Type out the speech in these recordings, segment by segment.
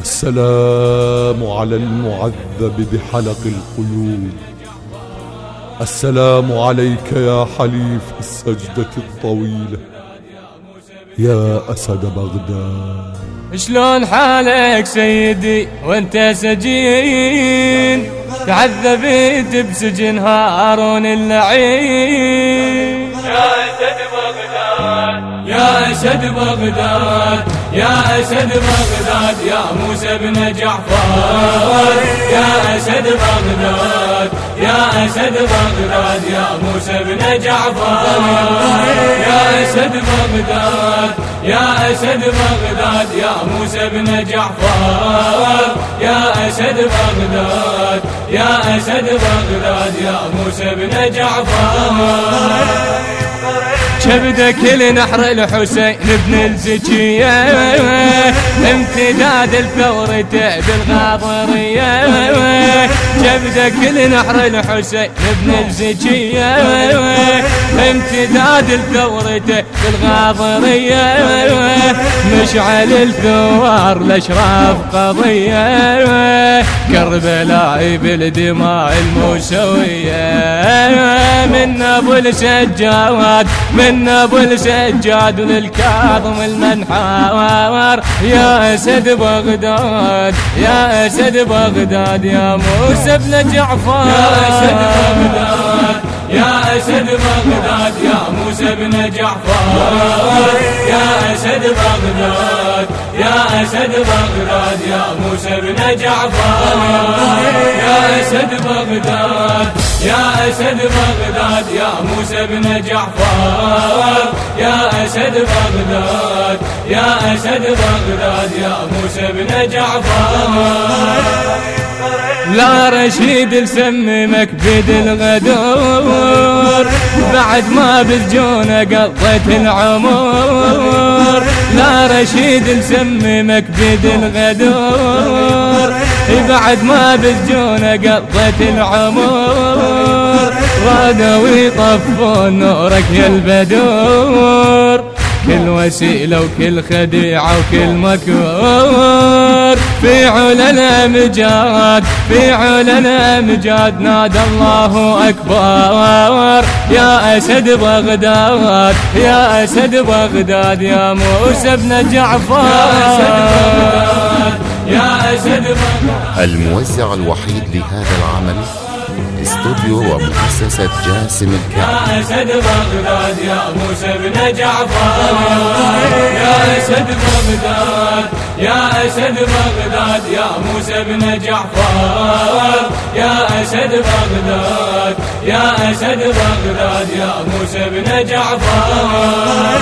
السلام على المعذب بحلق القيود. السلام عليك يا حليف السجدة الطويلة. يا أسد بغداد. شلون حالك سيدي وانت سجين؟ تعذبت بسجن هارون اللعين. أسد بغداد يا أسد بغداد يا موسى بن جعفر يا أسد بغداد يا أسد بغداد يا موسى بن جعفر يا أسد بغداد يا أسد بغداد يا موسى بن جعفر يا أسد بغداد يا أسد بغداد يا موسى بن جعفر. شبدك لنحر الحسين بن الزكية. امتداد الثورة بالغاضرية شبدك لنحر الحسين بن الزكية. امتداد الثورة بالغاضرية مشعل الثوار الاشراف قضية. كربلاء بالدماء الموسوية من أبو السجاد من أبو السجاد للكاظم المنحار. يا أسد بغداد يا أسد بغداد يا موسى بن جعفر. يا أسد بغداد يا أسد بغداد يا موسى بن جعفر. أسد بغداد يا أسد بغداد يا موسى بن جعفر. يا أسد بغداد يا أسد بغداد يا موسى بن جعفر. يا أسد بغداد يا أسد بغداد يا موسى بن جعفر. لا رشيد لسممك بيد الغدور بعد ما بالجونة قضيت العمر. لا رشيد لسممك بيد الغدور بعد ما بالجونة قضيت العمر. رادوا يطفون نورك يا البدور. كل وسيلة وكل خديعة وكل مكور في علنا مجاد في علنا مجاد نادى الله أكبر. يا أسد بغداد يا أسد بغداد يا موسى بن جعفر. يا أسد بغداد يا أسد بغداد. الموزع الوحيد لهذا العمل استوديو ومؤسسة جاسم الكعب. يا أسد بغداد يا موسى بن جعفر. يا أسد بغداد يا أسد بغداد يا موسى بن جعفر. يا أسد بغداد يا أسد بغداد يا موسى بن جعفر.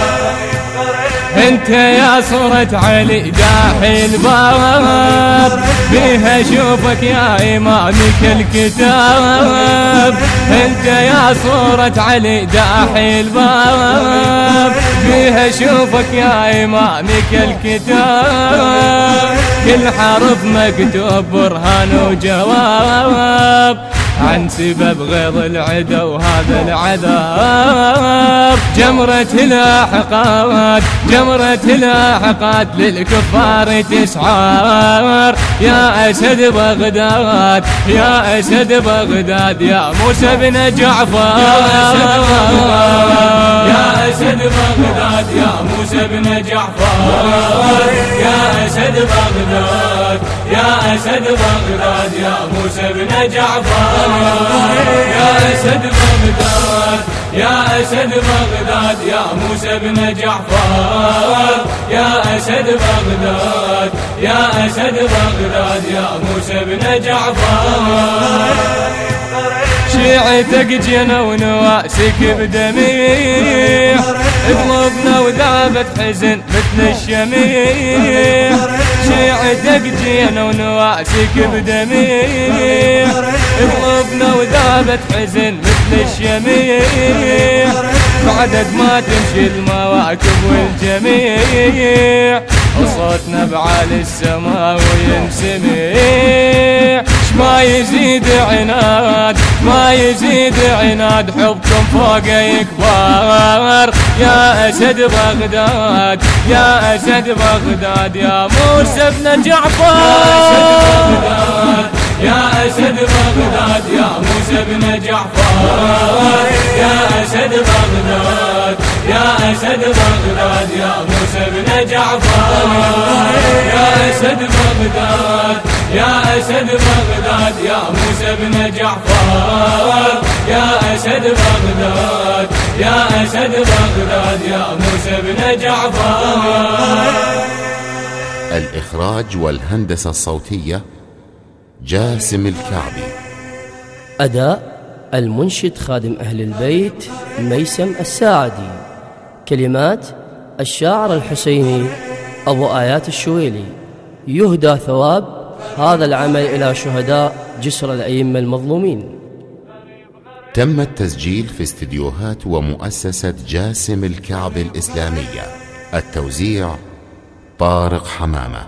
أنت يا صورة علي داحي الباب بيها أشوفك يا إمامك الكتاب. أنت يا صورة علي داحي الباب بيها أشوفك يا إمامك الكتاب. كل حرف مكتوب برهان وجواب. عن سبب غيظ العدا وهذا العذاب جمرة لاحقات جمرة لاحقات للكفار تسعار. يا أسد بغداد يا أسد بغداد يا موسى بن جعفر. يا أسد بغداد. يا أسد بغداد يا موسى بن جعفر. يا أسد بغداد يا أسد بغداد يا موسى بن جعفر. يا أسد بغداد يا أسد بغداد يا موسى بن جعفر. يا أسد بغداد يا أسد بغداد يا موسى بن جعفر. شيعتك جينا ونواسك بدميح قلوبنا وذابت حزن مثل الشميح شيعتك جينا ونواسك بدميح قلوبنا وذابت حزن مثل الشميح بعدد ما تمشي المواكب والجميع. وصوتنا بعالي السماء وينسمع ما يزيد عناد ما يزيد عناد حبكم فوق يكبر يا أسد بغداد يا أسد بغداد يا موسى بن جعفر. يا أسد بغداد يا موسى بن جعفر. يا أسد بغداد يا أسد بغداد يا موسى بن جعفر. يا أسد بغداد يا أسد بغداد يا موسى بن جعفر. يا أسد بغداد يا أسد بغداد يا موسى بن جعفر. الإخراج والهندسة الصوتية جاسم الكعبي. أداء المنشد خادم أهل البيت ميسم الساعدي. كلمات الشاعر الحسيني أبو آيات الشويلي. يهدى ثواب هذا العمل إلى شهداء جسر الأئمة المظلومين. تم التسجيل في استديوهات ومؤسسة جاسم الكعب الإسلامية. التوزيع طارق حمامة.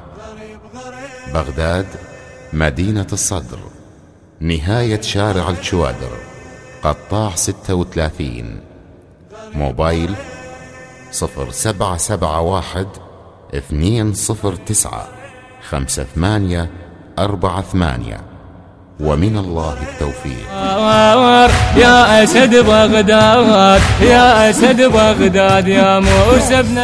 بغداد مدينة الصدر. نهاية شارع الشوادر قطاع 36 موبايل 0771 209 خمسة ثمانية أربعة ثمانية. ومن الله التوفيق. يا أسد بغداد يا أسد بغداد يا موسى بن